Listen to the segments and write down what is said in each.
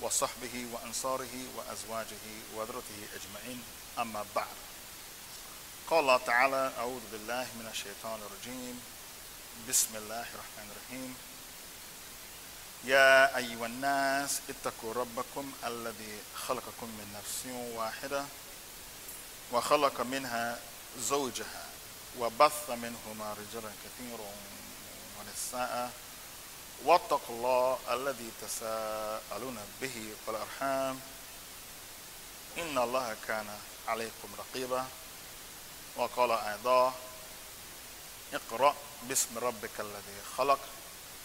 وصحبه وأنصاره وأزواجه وذرته أجمعين. أما بعد قال الله تعالى أعوذ بالله من الشيطان الرجيم. بسم الله الرحمن الرحيم. يا أيها الناس اتقوا ربكم الذي خلقكم من نفس واحدة وخلق منها زوجها وبث منهما رجالا كثيرا ونساء. واتقوا الله الذي تساءلون به والأرحام. إن الله كان عليكم رقيبا. وقال أيضا اقرأ باسم ربك الذي خلق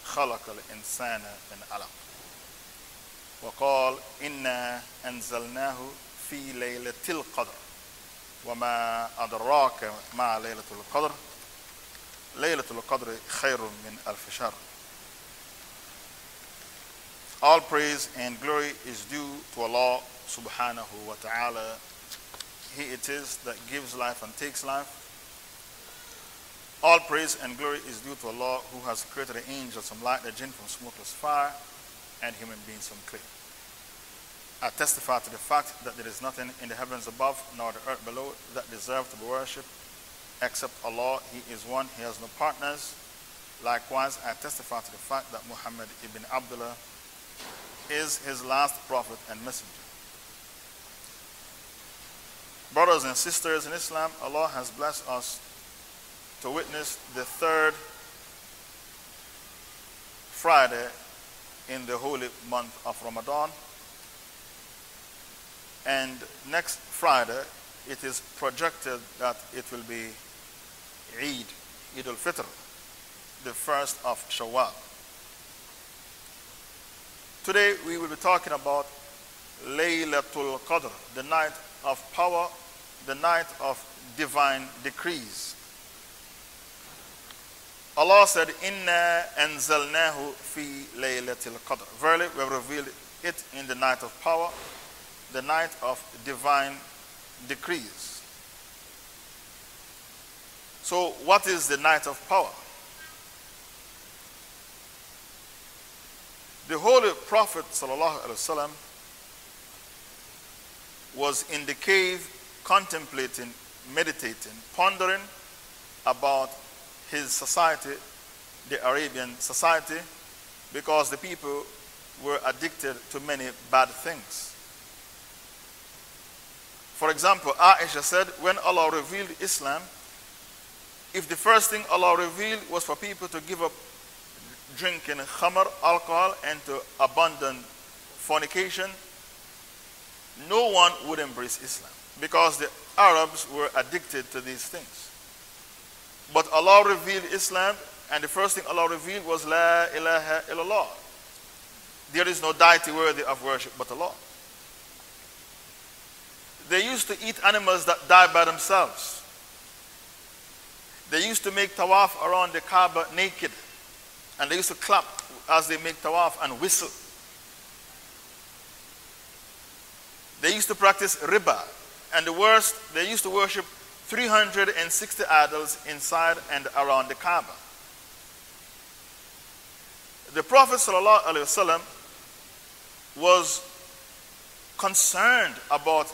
خلق الإنسان من علق. وقال إنا أنزلناه في ليلة القدر. وما أدراك ما ليلة القدر؟ ليلة القدر خير من ألف شهر. All praise and glory is due to Allah subhanahu wa ta'ala. He it is that gives life and takes life. All praise and glory is due to Allah who has created the angels from light, the jinn from smokeless fire, and human beings from clay. I testify to the fact that there is nothing in the heavens above nor the earth below that deserves to be worshipped except Allah. He is one, He has no partners. Likewise, I testify to the fact that Muhammad ibn Abdullah is his last prophet and messenger. Brothers and sisters in Islam, Allah has blessed us to witness the third Friday in the holy month of Ramadan. And next Friday, it is projected that it will be Eid, Eid al-Fitr, the first of Shawwal. Today we will be talking about Laylatul Qadr, the night of power, the night of divine decrees. Allah said, Inna anzalnahu fi laylatil qadr. Verily, we have revealed it in the night of power, the night of divine decrees. So, what is the night of power? The Holy Prophet وسلم, was in the cave contemplating, meditating, pondering about his society, the Arabian society, because the people were addicted to many bad things. For example, Aisha said, when Allah revealed Islam, if the first thing Allah revealed was for people to give up drinking khamr, alcohol, and to abandon fornication, no one would embrace Islam because the Arabs were addicted to these things. But Allah revealed Islam, and the first thing Allah revealed was La ilaha illallah. There is no deity worthy of worship but Allah. They used to eat animals that die by themselves. They used to make tawaf around the Kaaba naked. And they used to clap as they make tawaf and whistle. They used to practice riba. And the worst, they used to worship 360 idols inside and around the Kaaba. The Prophet ﷺ was concerned about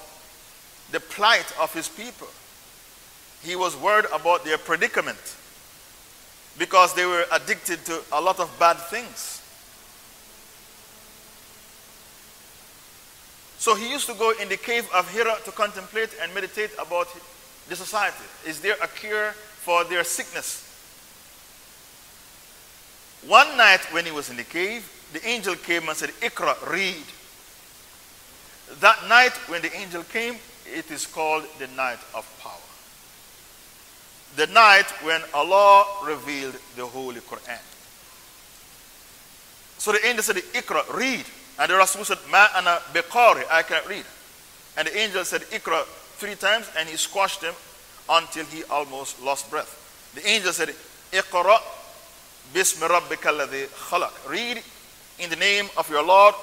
the plight of his people. He was worried about their predicament because they were addicted to a lot of bad things. So he used to go in the cave of Hira to contemplate and meditate about the society. Is there a cure for their sickness? One night when he was in the cave, the angel came and said, Ikra, read. That night when the angel came, it is called the night of power. The night when Allah revealed the Holy Quran. So the angel said, Ikra, read. And the Rasul said, Ma ana biqari, I can't read. And the angel said, Ikra three times, and he squashed him until he almost lost breath. The angel said, Iqra bismi rabbika alladhi khalaq. Read in the name of your Lord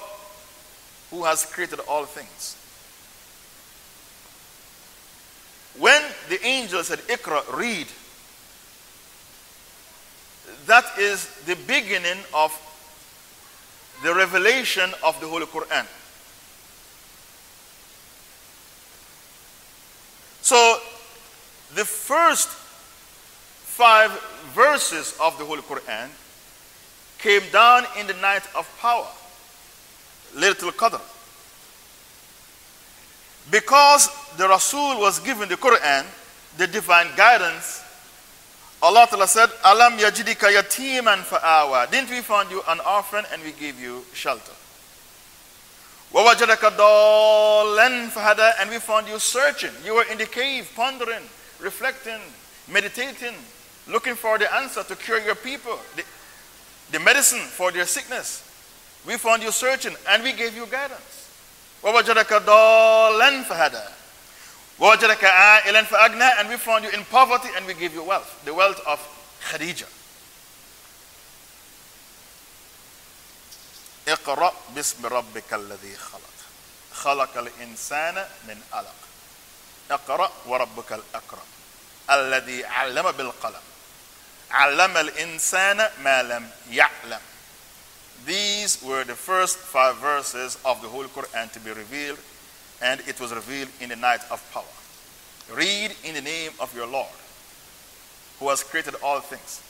who has created all things. When the angel said, Iqra, read, that is the beginning of the revelation of the Holy Quran. So, the first five verses of the Holy Quran came down in the night of power, Laylatul Qadr. Because the Rasul was given the Quran, the divine guidance, Allah Ta'ala said, Alam yajidika yatiman fa'awa. Didn't we find you an orphan and we gave you shelter? Wawajadaka dallan fahada. And we found you searching. You were in the cave, pondering, reflecting, meditating, looking for the answer to cure your people, the, the medicine for their sickness. We found you searching and we gave you guidance. Wawajadaka dallan fahada. And we found you in poverty and we gave you wealth. The wealth of Khadija. اقرأ باسم ربك الذي خلق خلق الإنسان من علق اقرأ وربك الأكرم الذي علم بالقلم علم الإنسان ما لم يعلم These were the first five verses of the Holy Quran to be revealed and it was revealed in the night of power. Read in the name of your Lord, who has created all things.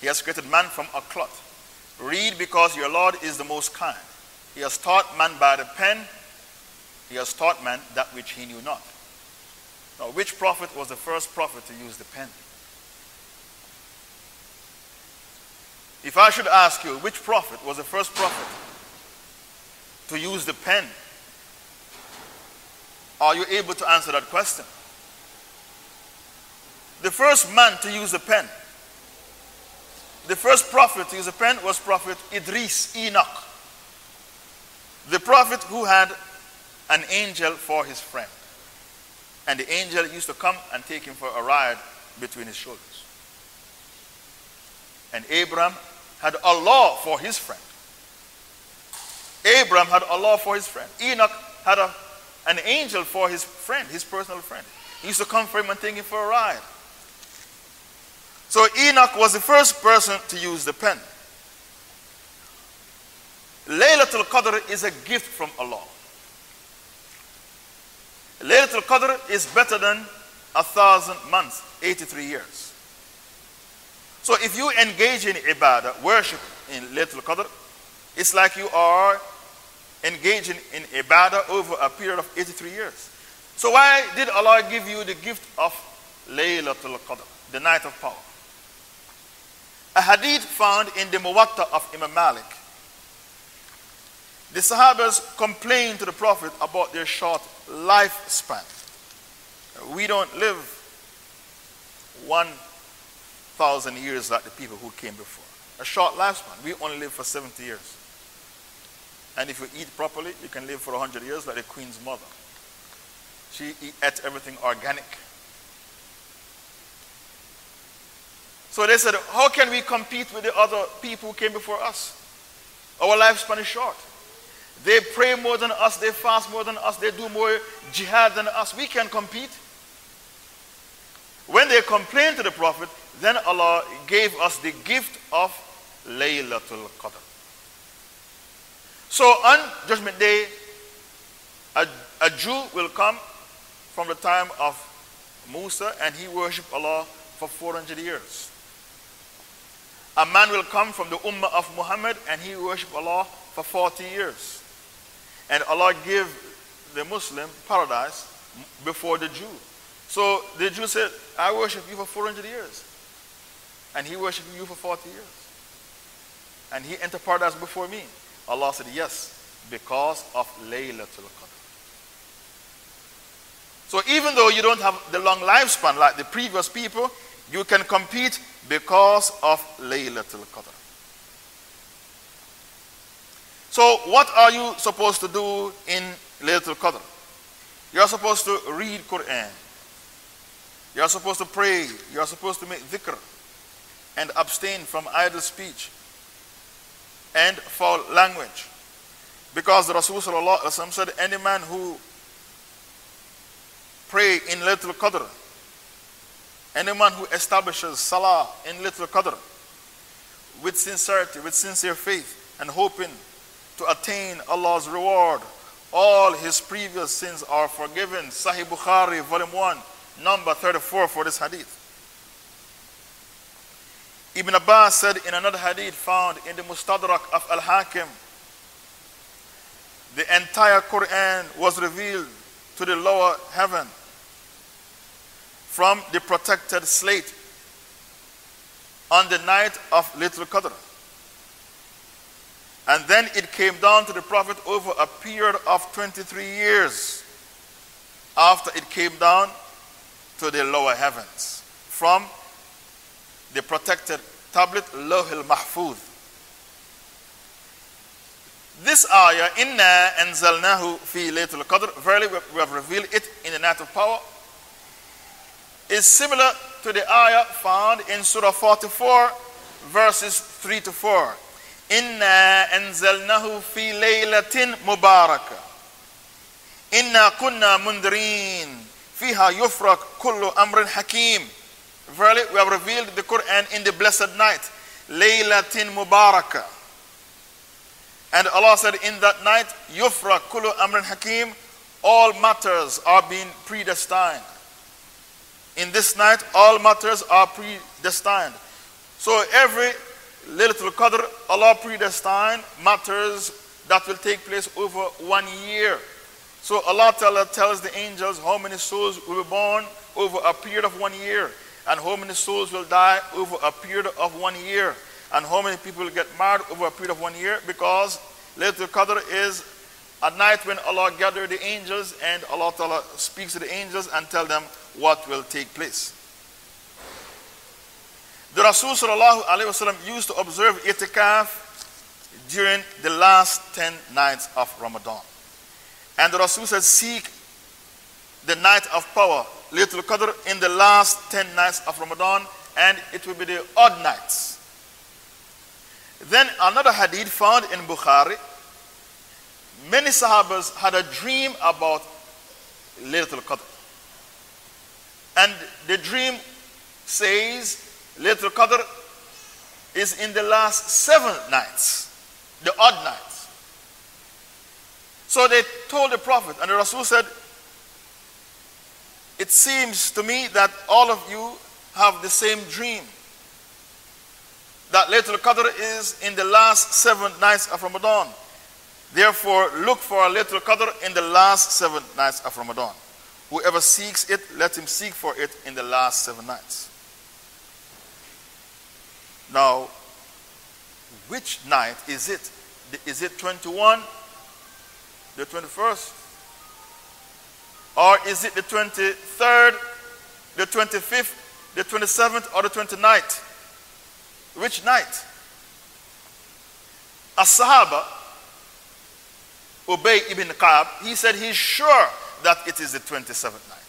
He has created man from a clot. Read because your Lord is the most kind. He has taught man by the pen, he has taught man that which he knew not. Now, which prophet was the first prophet to use the pen? If I should ask you, which prophet was the first prophet to use the pen are you able to answer that question? The first man to use a pen, the first prophet to use a pen was Prophet Idris, Enoch. The prophet who had an angel for his friend. And the angel used to come and take him for a ride between his shoulders. And Abraham had Allah for his friend. Abraham had Allah for his friend. Enoch had a an angel for his friend, his personal friend. He used to come for him and take him for a ride. So Enoch was the first person to use the pen. Laylatul Qadr is a gift from Allah. Laylatul Qadr is better than a thousand months, 83 years. So if you engage in ibadah, worship in Laylatul Qadr, it's like you are engaging in ibadah over a period of 83 years. So why did Allah give you the gift of Laylatul Qadr, the night of power? A hadith found in the Muwatta of Imam Malik. The Sahabas complained to the Prophet about their short lifespan. We don't live 1,000 years like the people who came before. A short lifespan. We only live for 70 years. And if you eat properly, you can live for 100 years like the queen's mother. She ate everything organic. So they said, How can we compete with the other people who came before us? Our lifespan is short. They pray more than us, they fast more than us, they do more jihad than us. We can compete. When they complained to the Prophet, then Allah gave us the gift of Laylatul Qadr. So on Judgment Day, a, a Jew will come from the time of Musa and he worship Allah for 400 years. A man will come from the Ummah of Muhammad and he worship Allah for 40 years. And Allah give the Muslim paradise before the Jew. So the Jew said, I worship you for 400 years. And he worshiped you for 40 years. And he entered paradise before me. Allah said, Yes, because of Laylatul Qadr. So even though you don't have the long lifespan like the previous people, you can compete because of Laylatul Qadr. So what are you supposed to do in Laylatul Qadr? You're supposed to read Quran. You're supposed to pray. You're supposed to make dhikr and abstain from idle speech and foul language. Because the Rasul said, any man who pray in Laylatul Qadr, any man who establishes salah in Laylatul Qadr, with sincerity, with sincere faith, and hoping to attain Allah's reward, all his previous sins are forgiven. Sahih Bukhari, volume 1, number 34 for this hadith. Ibn Abbas said in another hadith found in the Mustadrak of Al Hakim, the entire Quran was revealed to the lower heaven from the protected slate on the night of Laylatul Qadr. And then it came down to the Prophet over a period of 23 years after it came down to the lower heavens from the protected tablet Lohil Mahfuz. This ayah, Inna anzalnahu fi laytul qadr, verily we have revealed it in the night of power, is similar to the ayah found in Surah 44, verses 3 to 4. Inna anzalnahu fi laylatin mubarakah. Inna kunna mundrin. Fiha yufrak kullu amrin hakim. Verily, we have revealed the Quran in the blessed night. Laylatin mubarakah. And Allah said, in that night, Yufra kullu amrin hakim. All matters are being predestined. In this night, all matters are predestined. So every Laylatul Qadr, Allah predestined matters that will take place over one year. So Allah tells the angels how many souls will be born over a period of one year, and how many souls will die over a period of one year, and how many people will get married over a period of one year, because Laylatul Qadr is a night when Allah gathered the angels and Allah Ta'ala speaks to the angels and tell them what will take place. The Rasul used to observe itikaf during the last 10 nights of Ramadan. And the Rasul said, Seek the night of power, Qadr, in the last 10 nights of Ramadan, and it will be the odd nights. Then another hadith found in Bukhari. Many Sahabas had a dream about Laylatul Qadr. And the dream says Laylatul Qadr is in the last seven nights, the odd nights. So they told the Prophet, and the Rasul said, It seems to me that all of you have the same dream. That Laylatul Qadr is in the last seven nights of Ramadan. Therefore, look for a Laylatul Qadr in the last seven nights of Ramadan. Whoever seeks it, let him seek for it in the last seven nights. Now, which night is it? Is it 21, the 21st? Or is it the 23rd, the 25th, the 27th, or the 29th? Which night? A Sahaba, Ubay ibn Ka'b, he said he's sure that it is the 27th night.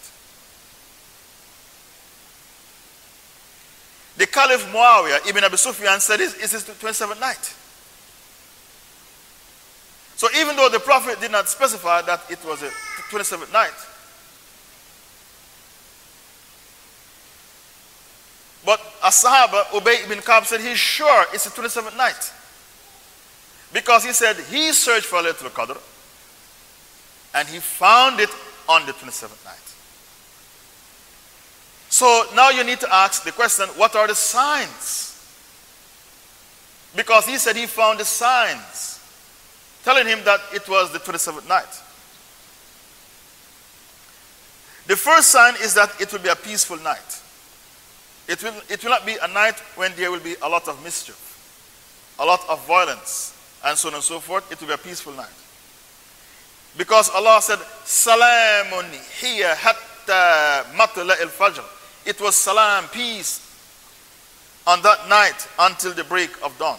The Caliph Muawiyah ibn Abi Sufyan said it is the 27th night. So even though the Prophet did not specify that it was a 27th night, but a Sahaba, Ubay ibn Ka'b said he's sure it's the 27th night. Because he said he searched for Laylatul Qadr and he found it on the 27th night. So now you need to ask the question what are the signs? Because he said he found the signs telling him that it was the 27th night. The first sign is that it will be a peaceful night. It will, it will not be a night when there will be a lot of mischief, a lot of violence, and so on and so forth. It will be a peaceful night. Because Allah said, Salamun hiya hatta matla al fajr. It was salam, peace, on that night until the break of dawn.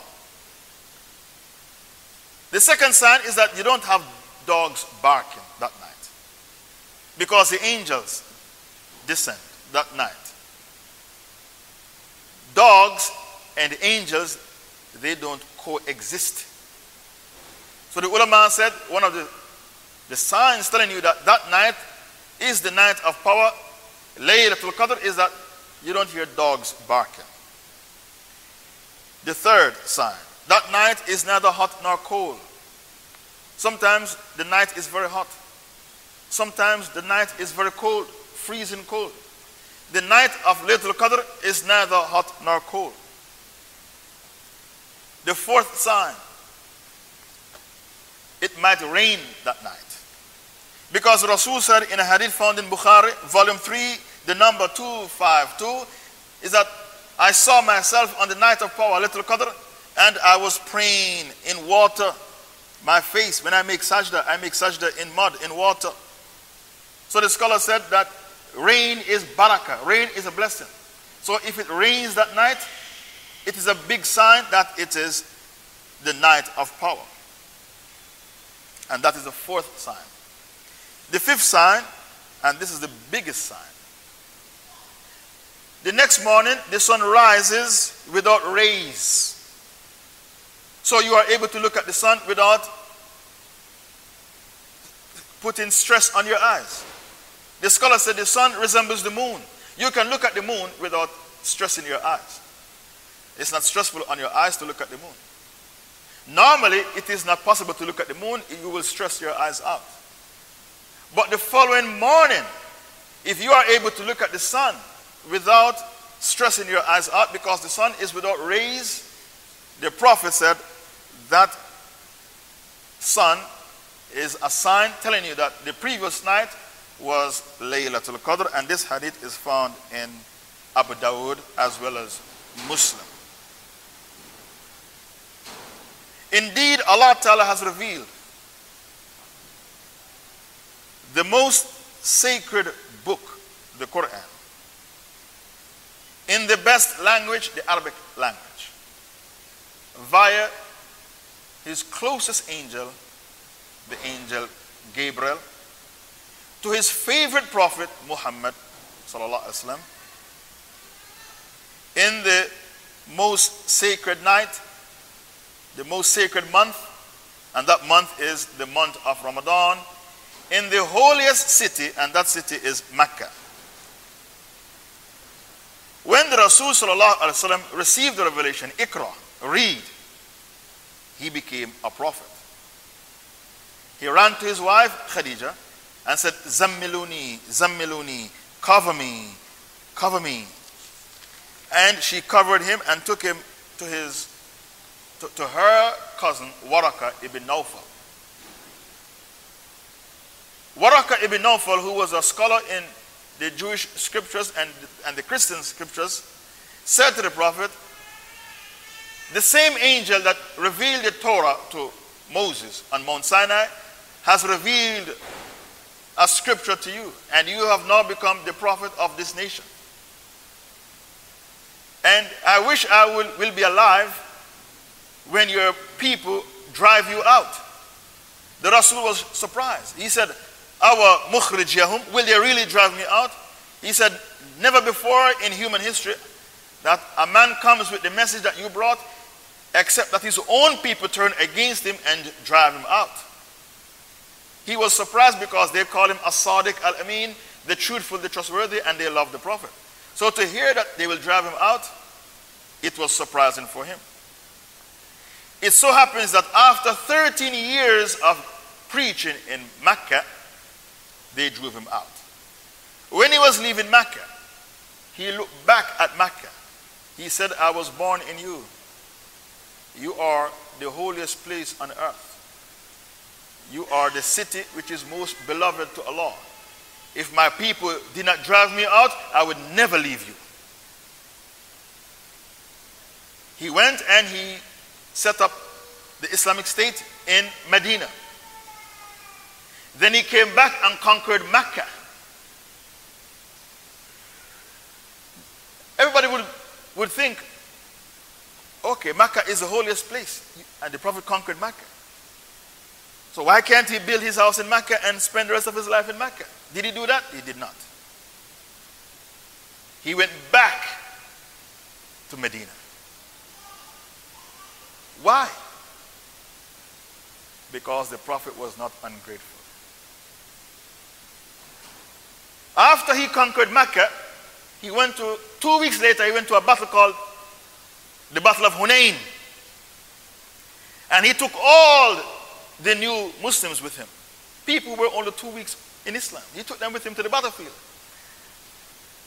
The second sign is that you don't have dogs barking that night. because the angels descend that night. Dogs and angels, they don't coexist. So the ulama said one of the, the signs telling you that that night is the night of power, Laylatul Qadr, is that you don't hear dogs barking. The third sign that night is neither hot nor cold. Sometimes the night is very hot. Sometimes the night is very cold, freezing cold. The night of Laylatul Qadr is neither hot nor cold. The fourth sign, it might rain that night. Because Rasul said in a hadith found in Bukhari, volume 3, the number 252, is that I saw myself on the night of power, Laylatul Qadr, and I was praying in water. My face, when I make sajda, I make sajda in mud, in water. So the scholar said that rain is barakah, rain is a blessing. So if it rains that night, it is a big sign that it is the night of power. And that is the fourth sign. The fifth sign, and this is the biggest sign. The next morning, the sun rises without rays. So you are able to look at the sun without putting stress on your eyes. The scholar said the sun resembles the moon. You can look at the moon without stressing your eyes. It's not stressful on your eyes to look at the moon. Normally, it is not possible to look at the moon, you will stress your eyes out. But the following morning, if you are able to look at the sun without stressing your eyes out because the sun is without rays, the prophet said that sun is a sign telling you that the previous night was Laylatul Qadr, and this hadith is found in Abu Dawood as well as Muslim. Indeed, Allah Ta'ala has revealed the most sacred book, the Quran, in the best language, the Arabic language, via his closest angel, the angel Gabriel, to his favorite prophet Muhammad وسلم, in the most sacred night, the most sacred month, and that month is the month of Ramadan, in the holiest city, and that city is Mecca. When the Rasul received the revelation, Iqra, read, he became a prophet. He ran to his wife Khadija and said, Zammiluni, Zammiluni, cover me, cover me. And she covered him and took him to his to, to her cousin Waraka ibn Nawfal. Waraka ibn Nawfal, who was a scholar in the Jewish scriptures and, and the Christian scriptures, said to the Prophet, The same angel that revealed the Torah to Moses on Mount Sinai has revealed a scripture to you, and you have now become the prophet of this nation. And I wish I will, will be alive when your people drive you out. The Rasul was surprised. He said, Our mukhrij yahum, will they really drive me out? He said, Never before in human history that a man comes with the message that you brought, except that his own people turn against him and drive him out. He was surprised because they call him As-Sadiq al-Amin, the truthful, the trustworthy, and they love the Prophet. So to hear that they will drive him out, it was surprising for him. It so happens that after 13 years of preaching in Mecca, they drove him out. When he was leaving Mecca, he looked back at Mecca. He said, I was born in you. You are the holiest place on earth. You are the city which is most beloved to Allah. If my people did not drive me out, I would never leave you. He went and he set up the Islamic State in Medina. Then he came back and conquered Mecca. Everybody would, would think, okay, Mecca is the holiest place. And the Prophet conquered Mecca. So why can't he build his house in Mecca and spend the rest of his life in Mecca? Did he do that? He did not. He went back to Medina. Why? Because the Prophet was not ungrateful. After he conquered Mecca, he went to, two weeks later, he went to a battle called the Battle of Hunain. And he took all the new Muslims with him. People were only two weeks in Islam. He took them with him to the battlefield.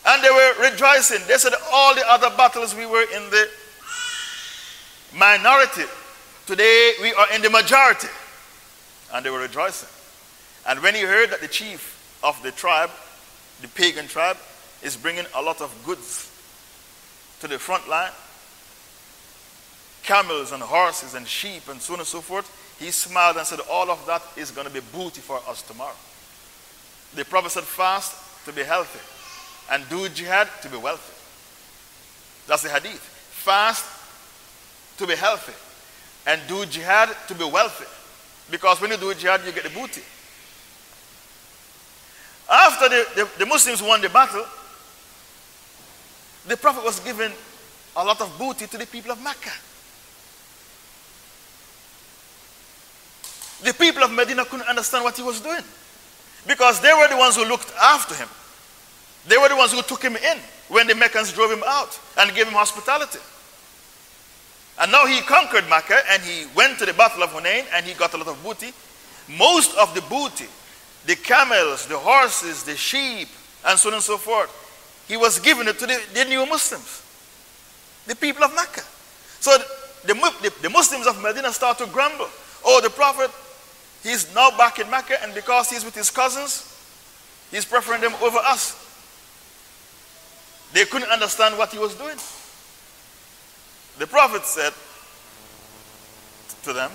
And they were rejoicing. They said, All the other battles we were in the minority. Today we are in the majority. And they were rejoicing. And when he heard that the chief of the tribe, the pagan tribe, is bringing a lot of goods to the front line, camels and horses and sheep and so on and so forth, he smiled and said, All of that is going to be booty for us tomorrow. The Prophet said, Fast to be healthy and do jihad to be wealthy. That's the hadith. Fast to be healthy and do jihad to be wealthy. Because when you do jihad, you get the booty. After the, the, the Muslims won the battle, the Prophet was given a lot of booty to the people of Mecca. The people of Medina couldn't understand what he was doing because they were the ones who looked after him. They were the ones who took him in when the Meccans drove him out and gave him hospitality. And now he conquered Mecca and he went to the Battle of Hunain and he got a lot of booty. Most of the booty, the camels, the horses, the sheep, and so on and so forth, he was giving it to the, the new Muslims, the people of Mecca. So the, the, the Muslims of Medina start to grumble. Oh, the Prophet He's now back in Mecca, and because he's with his cousins, he's preferring them over us. They couldn't understand what he was doing. The Prophet said to them,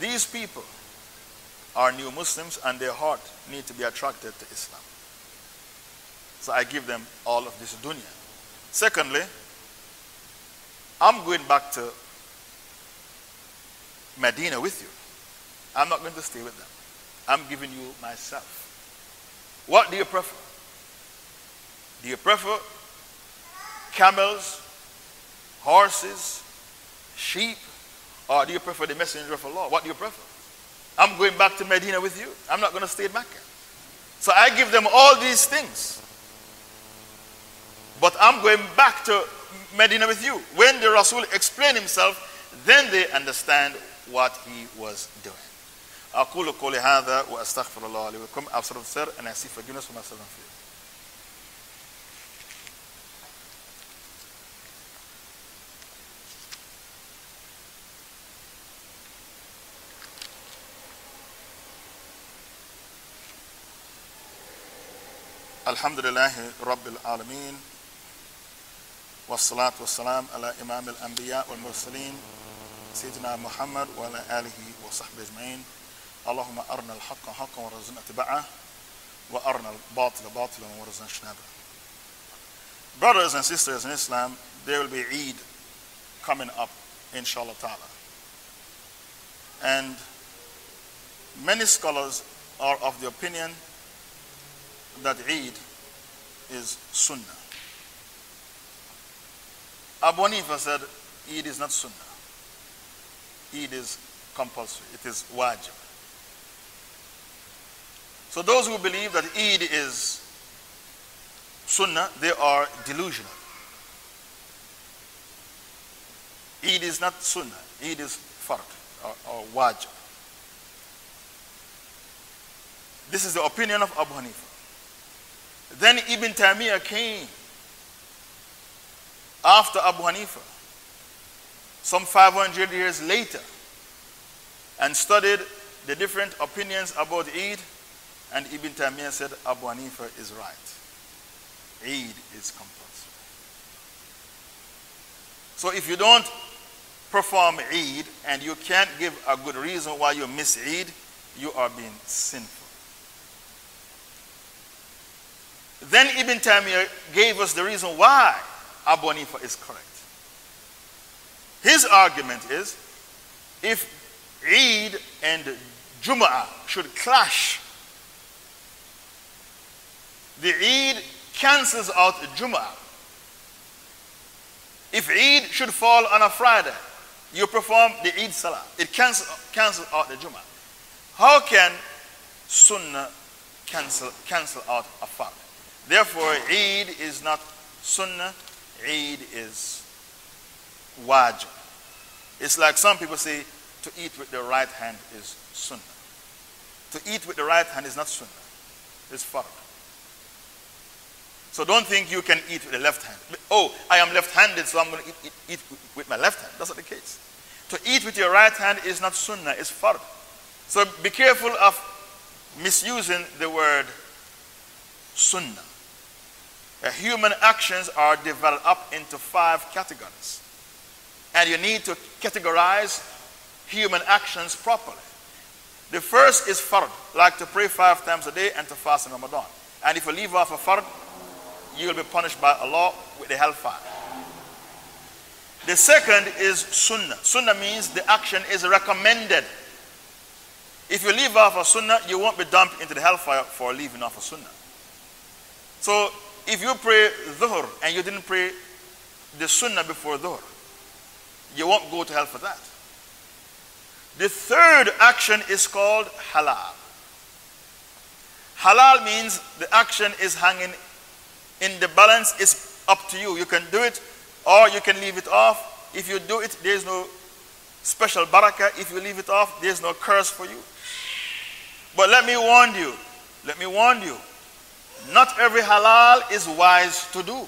These people are new Muslims, and their heart need to be attracted to Islam. So I give them all of this dunya. Secondly, I'm going back to Medina with you. I'm not going to stay with them. I'm giving you myself. What do you prefer? Do you prefer camels, horses, sheep, or do you prefer the messenger of Allah? What do you prefer? I'm going back to Medina with you. I'm not going to stay in Mecca. So I give them all these things. But I'm going back to Medina with you. When the Rasul explained himself, then they understand what he was doing. أقول قولي هذا وأستغفر الله لي ولكم. أبصر السر أنا أسيف forgiveness وما سلم فيه الحمد لله رب العالمين والصلاة والسلام على إمام الأنبياء والمرسلين سيدنا محمد وعلى آله وصحبه أجمعين اللهم أرنا الحق حقا وارزقنا اتباعه وأرنا الباطل باطلا وارزقنا اجتنابه Brothers and sisters in Islam, there will be Eid coming up, inshallah ta'ala. And many scholars are of the opinion that Eid is Sunnah. Abu Hanifa said Eid is not Sunnah. Eid is compulsory. It is wajib. So those who believe that Eid is Sunnah, they are delusional. Eid is not Sunnah. Eid is Fard or, or Wajib. This is the opinion of Abu Hanifa. Then Ibn Taymiyyah came after Abu Hanifa, some 500 years later, and studied the different opinions about Eid and Ibn Taymiyyah said Abu Hanifa is right. Eid is compulsory. So if you don't perform Eid and you can't give a good reason why you miss Eid, you are being sinful. Then Ibn Taymiyyah gave us the reason why Abu Hanifa is correct. His argument is if Eid and Jum'ah should clash The Eid cancels out Jum'ah. If Eid should fall on a Friday, you perform the Eid Salah. It cancels cancel out the Jum'ah. How can Sunnah cancel, cancel out a Fard? Therefore, Eid is not Sunnah, Eid is Wajib. It's like some people say to eat with the right hand is Sunnah. To eat with the right hand is not Sunnah, it's Fard. So don't think you can eat with the left hand. Oh, I am left handed, so I'm going to eat, eat, eat, with my left hand. That's not the case. To eat with your right hand is not sunnah, it's fard. So be careful of misusing the word sunnah. Human actions are divided up into five categories. And you need to categorize human actions properly. The first is fard, like to pray five times a day and to fast in Ramadan. And if you leave off a fard, you will be punished by Allah with the hellfire. The second is sunnah. Sunnah means the action is recommended. If you leave off a sunnah, you won't be dumped into the hellfire for leaving off a sunnah. So if you pray dhuhr and you didn't pray the sunnah before dhuhr, you won't go to hell for that. The third action is called halal. Halal means the action is hanging in the balance is up to you. You can do it or you can leave it off. If you do it, there's no special barakah. If you leave it off, there's no curse for you. But let me warn you, let me warn you, not every halal is wise to do.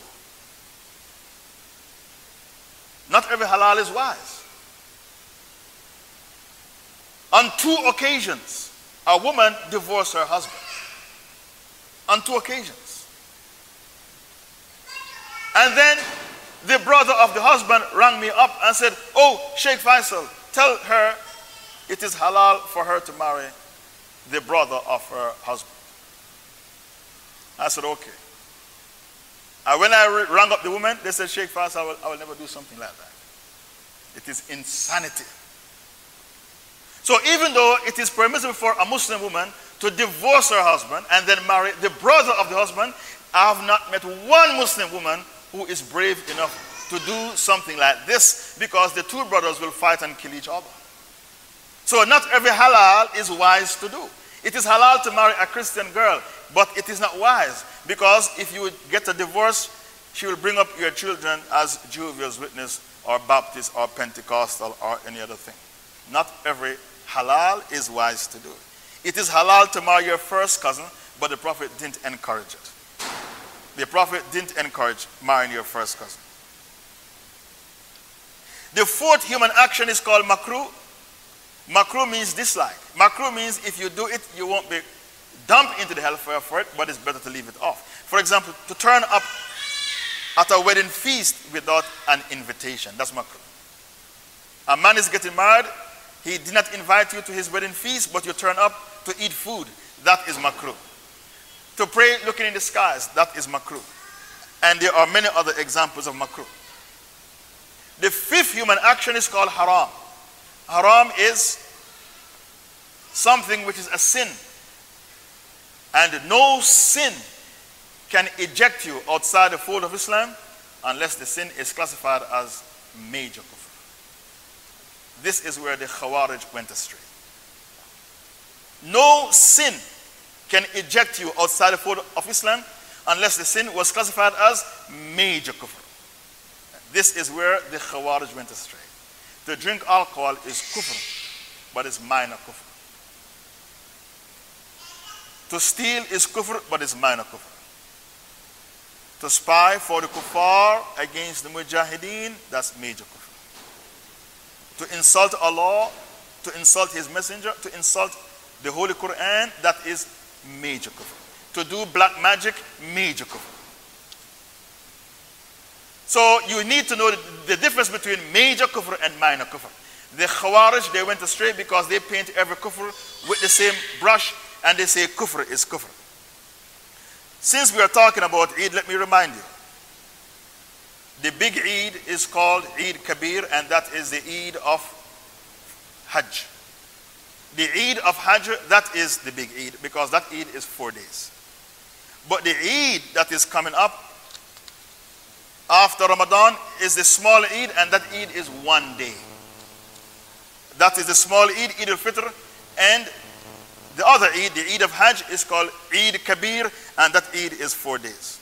Not every halal is wise. On two occasions, a woman divorced her husband. On two occasions. And then the brother of the husband rang me up and said, Oh, Sheikh Faisal, tell her it is halal for her to marry the brother of her husband. I said, Okay. And when I rang up the woman, they said, Sheikh Faisal, I will, I will never do something like that. It is insanity. So even though it is permissible for a Muslim woman to divorce her husband and then marry the brother of the husband, I have not met one Muslim woman who is brave enough to do something like this because the two brothers will fight and kill each other. So, not every halal is wise to do. It is halal to marry a Christian girl, but it is not wise because if you get a divorce, she will bring up your children as Jehovah's Witness or Baptist or Pentecostal or any other thing. Not every halal is wise to do. It is halal to marry your first cousin, but the Prophet didn't encourage it. The Prophet didn't encourage marrying your first cousin. The fourth human action is called makruh. Makruh means dislike. Makruh means if you do it, you won't be dumped into the hellfire for it, but it's better to leave it off. For example, to turn up at a wedding feast without an invitation. That's makruh. A man is getting married, he did not invite you to his wedding feast, but you turn up to eat food. That is makruh. To pray looking in the skies, that is makruh. And there are many other examples of makruh. The fifth human action is called haram. Haram is something which is a sin. And no sin can eject you outside the fold of Islam unless the sin is classified as major kufr. This is where the Khawarij went astray. No sin can eject you outside the fold of Islam unless the sin was classified as major kufr. This is where the Khawarij went astray. To drink alcohol is kufr, but it's minor kufr. To steal is kufr, but it's minor kufr. To spy for the kuffar against the mujahideen, that's major kufr. To insult Allah, to insult His Messenger, to insult the Holy Quran, that is major kufr. To do black magic, major kufr. So you need to know the difference between major kufr and minor kufr. The Khawarij, they went astray because they paint every kufr with the same brush and they say kufr is kufr. Since we are talking about Eid, let me remind you. The big Eid is called Eid Kabir and that is the Eid of Hajj. The Eid of Hajj, that is the big Eid because that Eid is four days. But the Eid that is coming up after Ramadan is the small Eid, and that Eid is one day. That is the small Eid, Eid al-Fitr, and the other Eid, the Eid of Hajj, is called Eid Kabir, and that Eid is four days.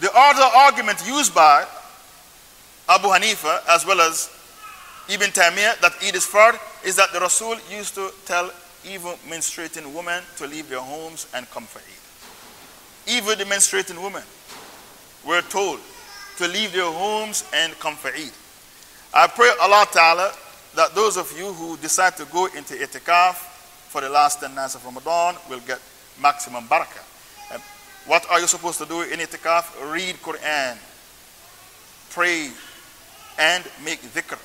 The other argument used by Abu Hanifa as well as Ibn Taymiyyah that Eid is fard is that the Rasul used to tell even menstruating women to leave their homes and come for Eid. Even the menstruating women were told to leave their homes and come for Eid. I pray Allah Ta'ala that those of you who decide to go into itikaf for the last 10 nights of Ramadan will get maximum barakah. Um, what are you supposed to do in itikaf? Read Quran, pray, and make dhikr.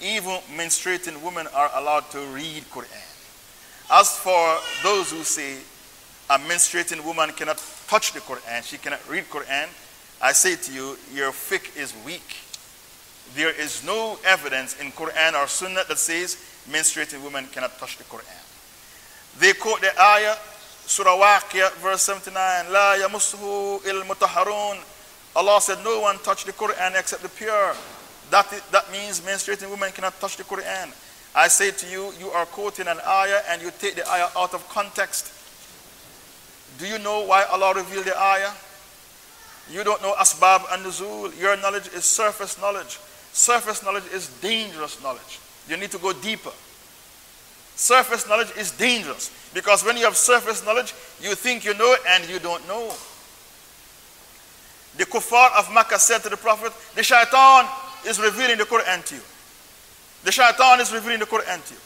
Even menstruating women are allowed to read Quran. As for those who say a menstruating woman cannot touch the Quran, she cannot read Quran, I say to you, your fiqh is weak. There is no evidence in Quran or Sunnah that says menstruating women cannot touch the Quran. They quote the ayah Surah Waqia, verse 79, La yamushu il mutaharun. Allah said, No one touch the Quran except the pure. That, that means menstruating women cannot touch the Quran. I say to you, you are quoting an ayah and you take the ayah out of context. Do you know why Allah revealed the ayah? You don't know asbab and nuzul. Your knowledge is surface knowledge. Surface knowledge is dangerous knowledge. You need to go deeper. Surface knowledge is dangerous because when you have surface knowledge, you think you know and you don't know. The kuffar of Makkah said to the Prophet, The shaitan is revealing the Quran to you. The shaitan is revealing the Quran to you.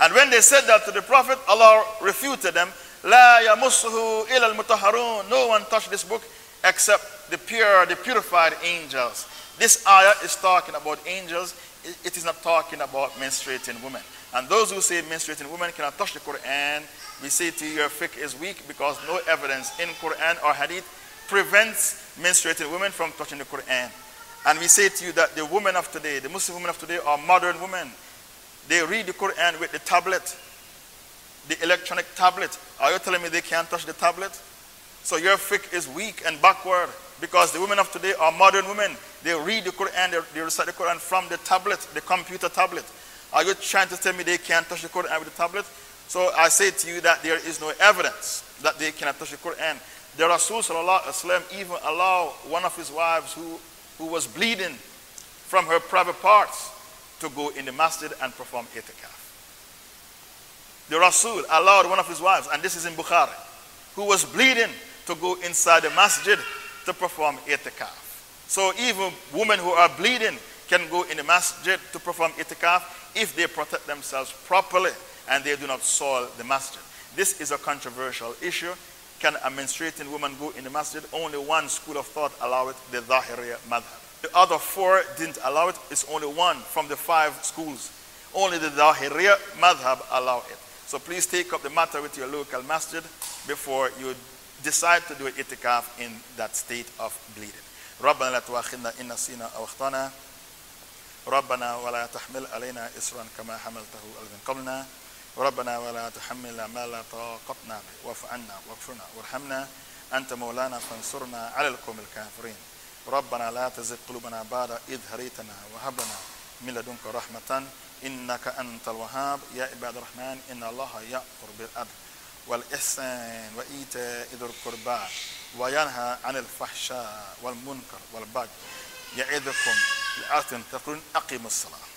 And when they said that to the Prophet, Allah refuted them, La yamussuhu ila al No one touched this book except the pure, the purified angels. This ayah is talking about angels. It is not talking about menstruating women. And those who say menstruating women cannot touch the Quran, we say to you, your fiqh is weak because no evidence in Quran or Hadith prevents menstruating women from touching the Quran. And we say to you that the women of today, the Muslim women of today, are modern women. They read the Quran with the tablet, the electronic tablet. Are you telling me they can't touch the tablet? So your fiqh is weak and backward because the women of today are modern women. They read the Quran, they, they recite the Quran from the tablet, the computer tablet. Are you trying to tell me they can't touch the Quran with the tablet? So I say to you that there is no evidence that they cannot touch the Quran. The Rasul even allowed one of his wives who, who was bleeding from her private parts to go in the masjid and perform itikaf. The Rasul allowed one of his wives, and this is in Bukhari, who was bleeding to go inside the masjid to perform itikaf. So even women who are bleeding can go in the masjid to perform itikaf if they protect themselves properly and they do not soil the masjid. This is a controversial issue Can a menstruating woman go in the masjid? Only one school of thought allow it, the Zahiriya madhab. The other four didn't allow it. It's only one from the five schools. Only the Zahiriya madhab allow it. So please take up the matter with your local masjid before you decide to do itikaf in that state of bleeding. ربنا لا تؤاخذنا إن نسينا أو أخطأنا ربنا ولا تحمل علينا إسرا كما حملته من قبلنا ربنا ولا تحمل ما لا طاقتنا به واعف عنا واغفرنا وارحمنا. أنت مولانا فانصرنا على القوم الكافرين. ربنا لا تزغ قلوبنا بعد إذ هريتنا وهب لنا من لدنك رحمة. إنك أنت الوهاب. يا عباد الرحمن إن الله يأمر بالعدل والإحسان وإيتاء ذي القربى وينهى عن الفحشاء والمنكر والبغي يعظكم. لعلكم تقولون أقيموا الصلاة.